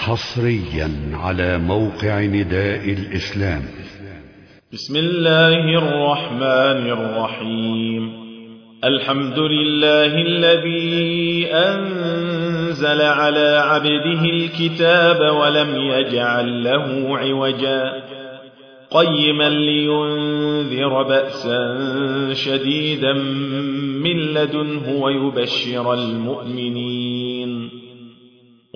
حصريا على موقع نداء الإسلام. بسم الله الرحمن الرحيم. الحمد لله الذي أنزل على عبده الكتاب ولم يجعل له عوجا. قيما لينذر بأسا شديدا من لدنه ويبشر المؤمنين.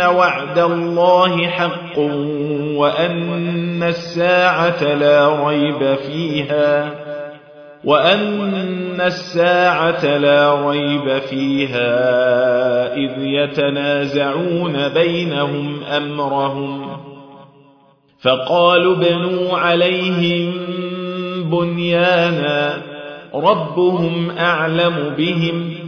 وعد الله حق وأن الساعة لا ريب فيها وأن الساعة لا ريب فيها إذ يتنازعون بينهم أمرهم فقالوا بنوا عليهم بنيانا ربهم أعلم بهم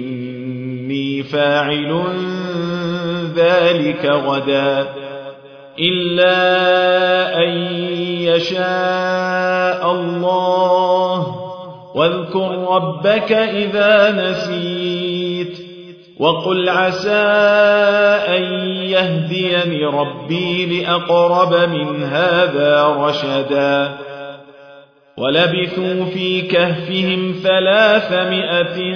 فاعل ذلك غدا إلا أن يشاء الله. واذكر ربك إذا نسيت وقل عسى أن يهديني ربي لأقرب من هذا رشدا. ولبثوا في كهفهم ثلاثمائة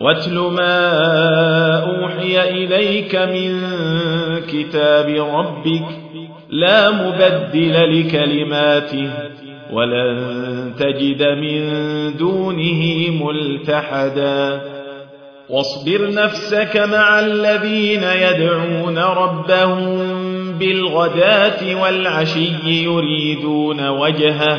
واتل ما أوحي إليك من كتاب ربك لا مبدل لكلماته ولن تجد من دونه ملتحدا. واصبر نفسك مع الذين يدعون ربهم بالغداة والعشي يريدون وجهه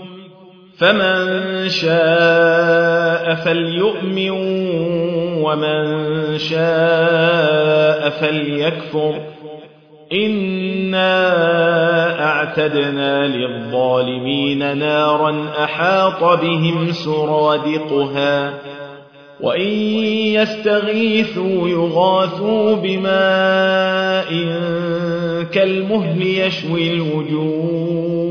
فمن شاء فليؤمن ومن شاء فليكفر إنا أعتدنا للظالمين نارا أحاط بهم سرادقها وإن يستغيثوا يغاثوا بماء كالمهل يشوي الوجوه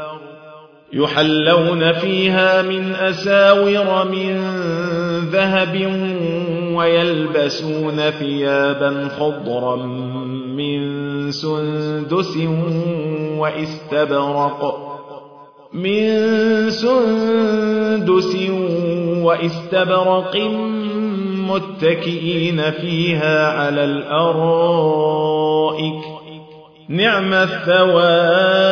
يحلون فيها من أساور من ذهب ويلبسون ثيابا خضرا من سندس وإستبرق من سندس وإستبرق متكئين فيها على الأرائك. نعم الثواب.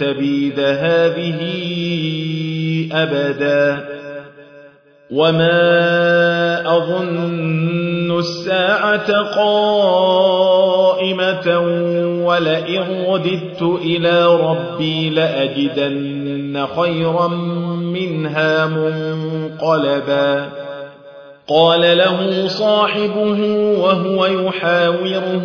تبيد هذه أبدا. وما أظن الساعة قائمة ولئن رددت إلى ربي لأجدن خيرا منها منقلبا. قال له صاحبه وهو يحاوره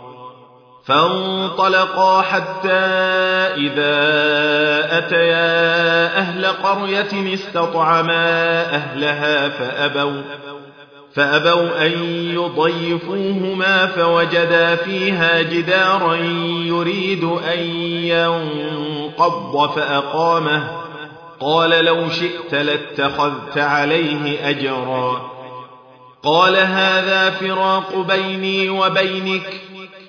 فانطلقا حتى إذا أتيا أهل قرية استطعما أهلها فأبوا فأبوا أن يضيفوهما فوجدا فيها جدارا يريد أن ينقض فأقامه. قال لو شئت لاتخذت عليه أجرا. قال هذا فراق بيني وبينك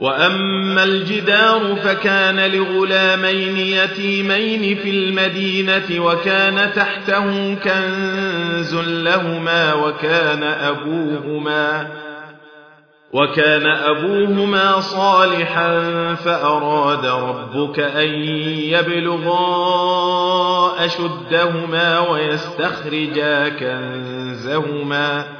وأما الجدار فكان لغلامين يتيمين في المدينة وكان تحته كنز لهما وكان أبوهما وكان أبوهما صالحا فأراد ربك أن يبلغا أشدهما ويستخرجا كنزهما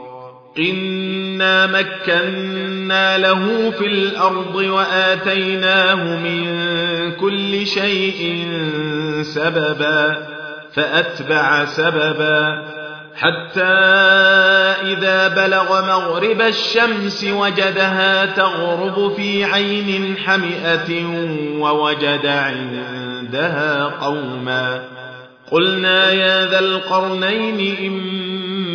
إنا مكنا له في الأرض وآتيناه من كل شيء سببا فأتبع سببا. حتى إذا بلغ مغرب الشمس وجدها تغرب في عين حمئة ووجد عندها قوما. قلنا يا ذا القرنين إما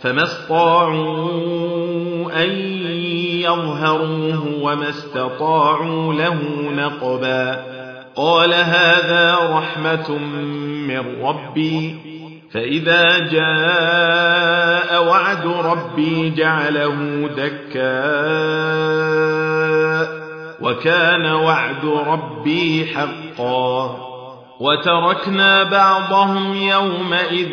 فما استطاعوا أن يظهروه وما استطاعوا له نقبا قال هذا رحمة من ربي فإذا جاء وعد ربي جعله دكاء وكان وعد ربي حقا وتركنا بعضهم يومئذ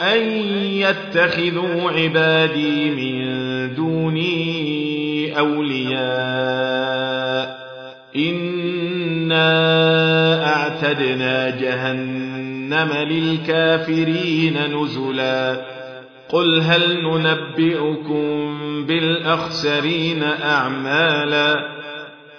أن يتخذوا عبادي من دوني أولياء. إنا أعتدنا جهنم للكافرين نزلا. قل هل ننبئكم بالأخسرين أعمالا؟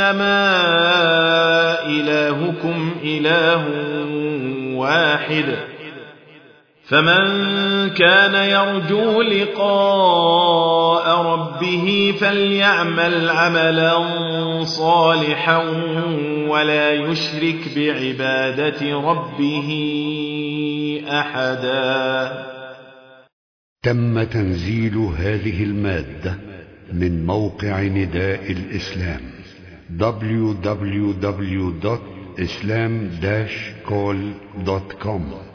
أنما إلهكم إله واحد. فمن كان يرجو لقاء ربه فليعمل عملا صالحا ولا يشرك بعبادة ربه أحدا. تم تنزيل هذه المادة من موقع نداء الإسلام. www.islam-call.com